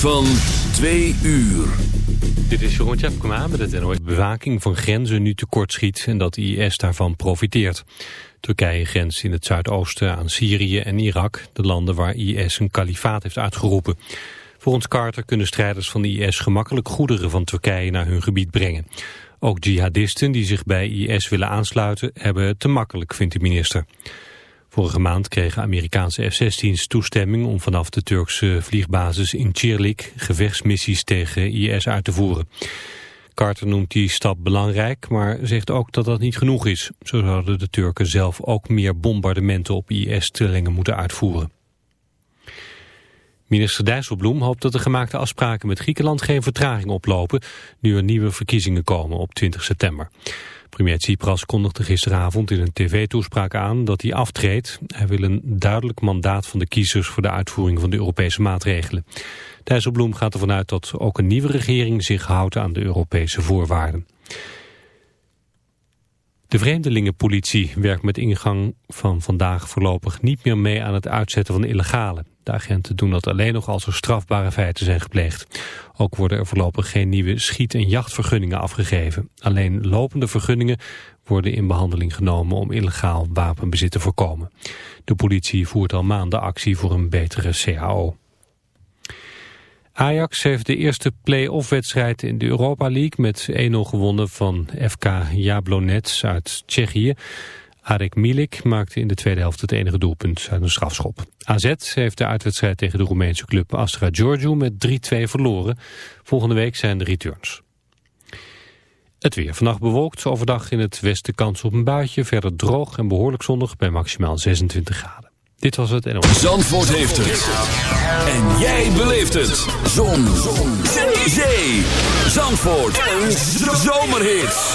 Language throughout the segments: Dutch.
Van twee uur. Dit is Jeroen Tjepkema met het NOS. Bewaking van grenzen nu tekortschiet en dat IS daarvan profiteert. Turkije grenst in het zuidoosten aan Syrië en Irak, de landen waar IS een kalifaat heeft uitgeroepen. Volgens Carter kunnen strijders van de IS gemakkelijk goederen van Turkije naar hun gebied brengen. Ook jihadisten die zich bij IS willen aansluiten hebben het te makkelijk, vindt de minister. Vorige maand kregen Amerikaanse F-16's toestemming om vanaf de Turkse vliegbasis in Çirlik gevechtsmissies tegen IS uit te voeren. Carter noemt die stap belangrijk, maar zegt ook dat dat niet genoeg is. Zo zouden de Turken zelf ook meer bombardementen op IS-stellingen moeten uitvoeren. Minister Dijsselbloem hoopt dat de gemaakte afspraken met Griekenland geen vertraging oplopen, nu er nieuwe verkiezingen komen op 20 september. Premier Tsipras kondigde gisteravond in een tv-toespraak aan dat hij aftreedt. Hij wil een duidelijk mandaat van de kiezers voor de uitvoering van de Europese maatregelen. Dijsselbloem gaat ervan uit dat ook een nieuwe regering zich houdt aan de Europese voorwaarden. De vreemdelingenpolitie werkt met ingang van vandaag voorlopig niet meer mee aan het uitzetten van illegalen. De agenten doen dat alleen nog als er strafbare feiten zijn gepleegd. Ook worden er voorlopig geen nieuwe schiet- en jachtvergunningen afgegeven. Alleen lopende vergunningen worden in behandeling genomen om illegaal wapenbezit te voorkomen. De politie voert al maanden actie voor een betere CAO. Ajax heeft de eerste play-off wedstrijd in de Europa League met 1-0 gewonnen van FK Jablonec uit Tsjechië. Arek Milik maakte in de tweede helft het enige doelpunt uit een strafschop. AZ heeft de uitwedstrijd tegen de Roemeense club Astra Giorgio met 3-2 verloren. Volgende week zijn de returns. Het weer. Vannacht bewolkt, overdag in het westen kans op een buitje. Verder droog en behoorlijk zonnig bij maximaal 26 graden. Dit was het NOS. Zandvoort heeft het. En jij beleeft het. Zon. Zon. Zee. Zandvoort. Een zomerhit.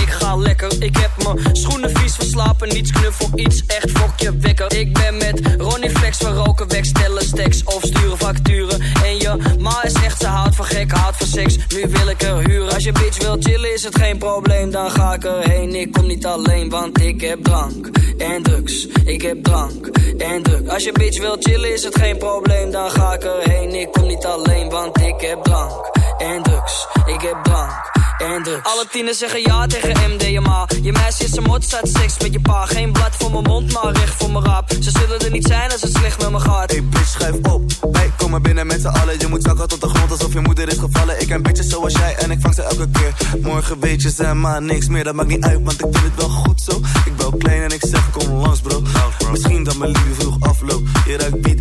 Ik heb mijn schoenen vies verslapen. Niets knuffel, iets echt fokje wekker. Ik ben met Ronnie Flex van roken, wegstellen stacks of sturen facturen. En je ma is echt, ze houdt van gek, houdt van seks. Nu wil ik er huren. Als je bitch wil chillen is het geen probleem, dan ga ik erheen. Ik kom niet alleen, want ik heb drank en drugs. Ik heb drank en drugs. Als je bitch wil chillen is het geen probleem, dan ga ik erheen. Ik kom niet alleen, want ik heb drank en drugs. Ik heb drank en drugs. Alle tienen zeggen ja tegen MDMA. Je meisje is een mot, staat seks met je pa. Geen blad voor mijn mond, maar recht voor mijn rap. Ze zullen er niet zijn als het slecht met me gaat. Hey bitch, schuif op. Wij komen binnen met z'n allen. Je moet zakken tot de grond alsof je moeder is gevallen. Ik ken bitches zoals jij en ik vang ze elke keer. Morgen weet je ze maar niks meer, dat maakt niet uit, want ik vind het wel goed zo. Ik ben klein en ik zeg kom langs bro. Misschien dat mijn liefde vroeg afloopt. Je ruikt beat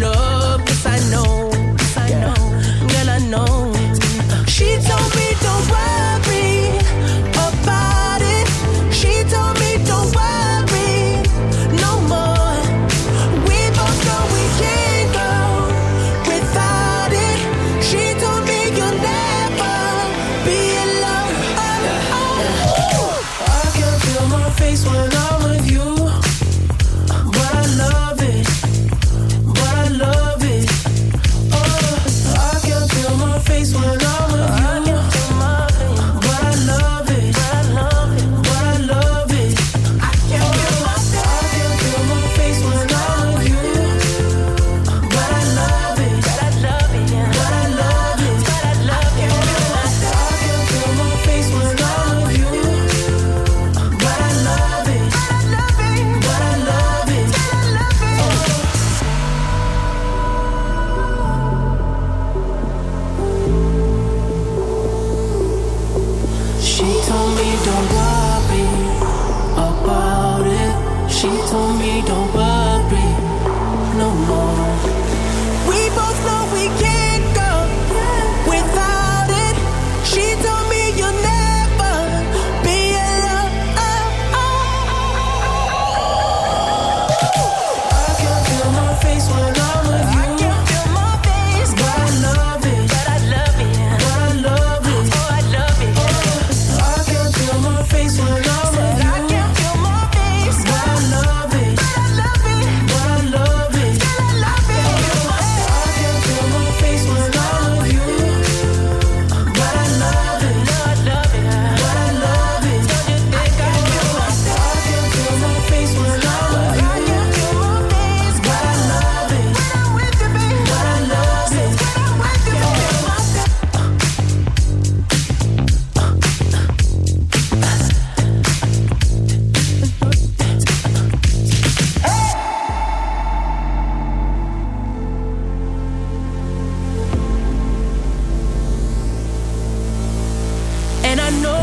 love.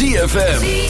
ZFM.